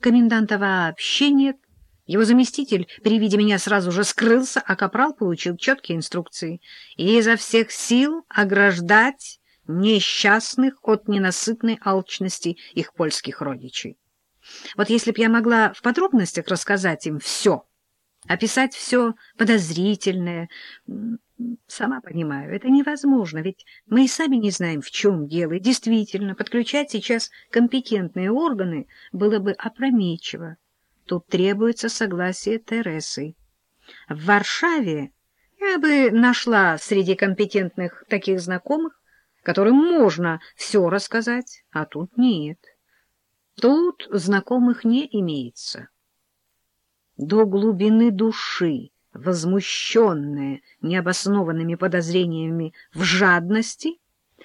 Коменданта вообще нет. Его заместитель при виде меня сразу же скрылся, а капрал получил четкие инструкции. И изо всех сил ограждать несчастных от ненасытной алчности их польских родичей. Вот если б я могла в подробностях рассказать им все, описать все подозрительное, сама понимаю, это невозможно, ведь мы и сами не знаем, в чем дело. И действительно, подключать сейчас компетентные органы было бы опрометчиво. Тут требуется согласие Тересы. В Варшаве я бы нашла среди компетентных таких знакомых, которым можно все рассказать, а тут нет. Тут знакомых не имеется. До глубины души, возмущенная необоснованными подозрениями в жадности,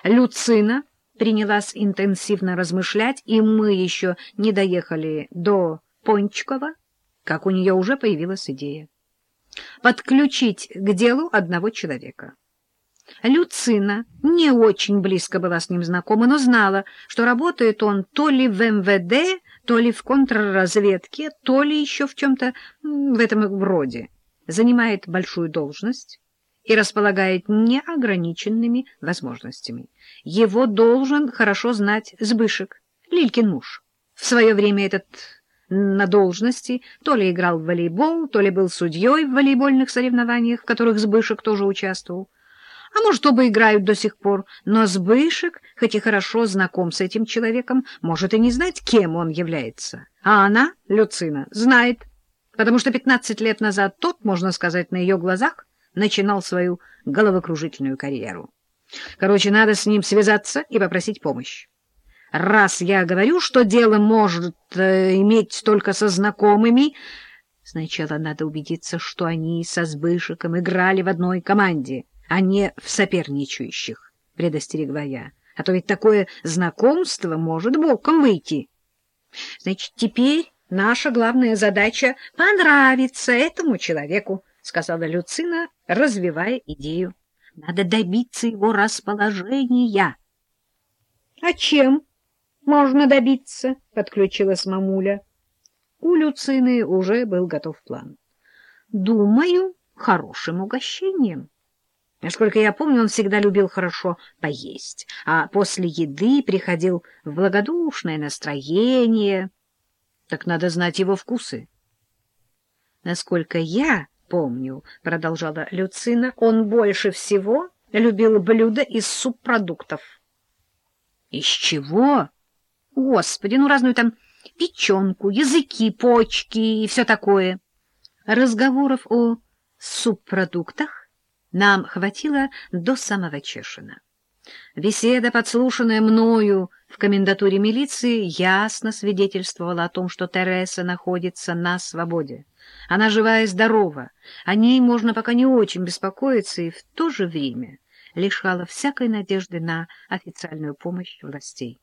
Люцина принялась интенсивно размышлять, и мы еще не доехали до Пончикова, как у нее уже появилась идея. Подключить к делу одного человека. Люцина не очень близко была с ним знакома, но знала, что работает он то ли в МВД, то ли в контрразведке, то ли еще в чем-то в этом роде. Занимает большую должность и располагает неограниченными возможностями. Его должен хорошо знать Збышек, Лилькин муж. В свое время этот на должности то ли играл в волейбол, то ли был судьей в волейбольных соревнованиях, в которых Збышек тоже участвовал а может, оба играют до сих пор, но Сбышек, хоть и хорошо знаком с этим человеком, может и не знать, кем он является. А она, Люцина, знает, потому что пятнадцать лет назад тот, можно сказать, на ее глазах начинал свою головокружительную карьеру. Короче, надо с ним связаться и попросить помощь. Раз я говорю, что дело может э, иметь только со знакомыми, сначала надо убедиться, что они со Сбышиком играли в одной команде а не в соперничающих, — предостерегла я. А то ведь такое знакомство может боком выйти. Значит, теперь наша главная задача — понравиться этому человеку, — сказала Люцина, развивая идею. Надо добиться его расположения. — А чем можно добиться? — подключилась мамуля. У Люцины уже был готов план. — Думаю, хорошим угощением. Насколько я помню, он всегда любил хорошо поесть, а после еды приходил в благодушное настроение. Так надо знать его вкусы. Насколько я помню, — продолжала Люцина, — он больше всего любил блюда из субпродуктов. — Из чего? Господи, ну разную там печенку, языки, почки и все такое. Разговоров о субпродуктах нам хватило до самого Чешина. Беседа, подслушанная мною в комендатуре милиции, ясно свидетельствовала о том, что Тереса находится на свободе. Она жива и здорова, о ней можно пока не очень беспокоиться, и в то же время лишала всякой надежды на официальную помощь властей.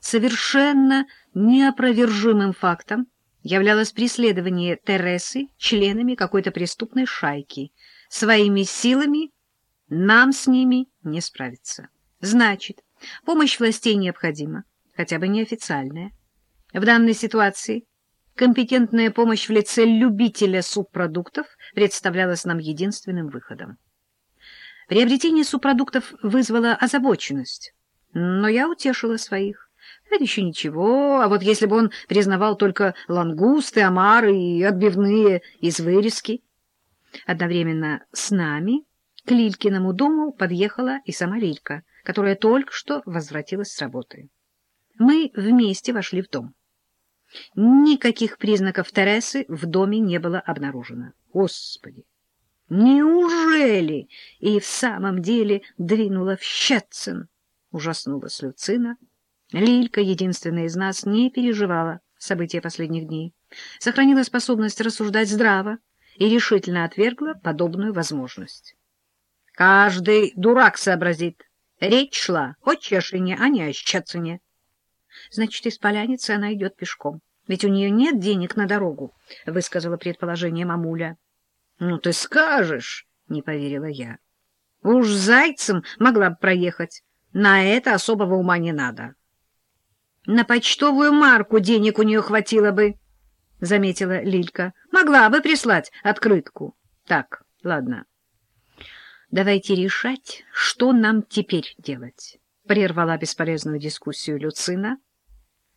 Совершенно неопровержимым фактом являлось преследование Тересы членами какой-то преступной шайки — Своими силами нам с ними не справиться. Значит, помощь властей необходима, хотя бы неофициальная. В данной ситуации компетентная помощь в лице любителя субпродуктов представлялась нам единственным выходом. Приобретение субпродуктов вызвало озабоченность, но я утешила своих. Это еще ничего, а вот если бы он признавал только лангусты, омары и отбивные из вырезки — Одновременно с нами к Лилькиному дому подъехала и сама Лилька, которая только что возвратилась с работы. Мы вместе вошли в дом. Никаких признаков Тересы в доме не было обнаружено. Господи! Неужели и в самом деле двинула в Щецин? Ужаснулась Люцина. Лилька, единственная из нас, не переживала события последних дней. Сохранила способность рассуждать здраво, и решительно отвергла подобную возможность. Каждый дурак сообразит. Речь шла о Чешине, а не о Щецине. Значит, из Поляницы она идет пешком. Ведь у нее нет денег на дорогу, — высказала предположение мамуля. — Ну, ты скажешь, — не поверила я. — Уж зайцем могла бы проехать. На это особого ума не надо. На почтовую марку денег у нее хватило бы, — заметила Лилька. — Могла бы прислать открытку. Так, ладно. Давайте решать, что нам теперь делать, — прервала бесполезную дискуссию Люцина.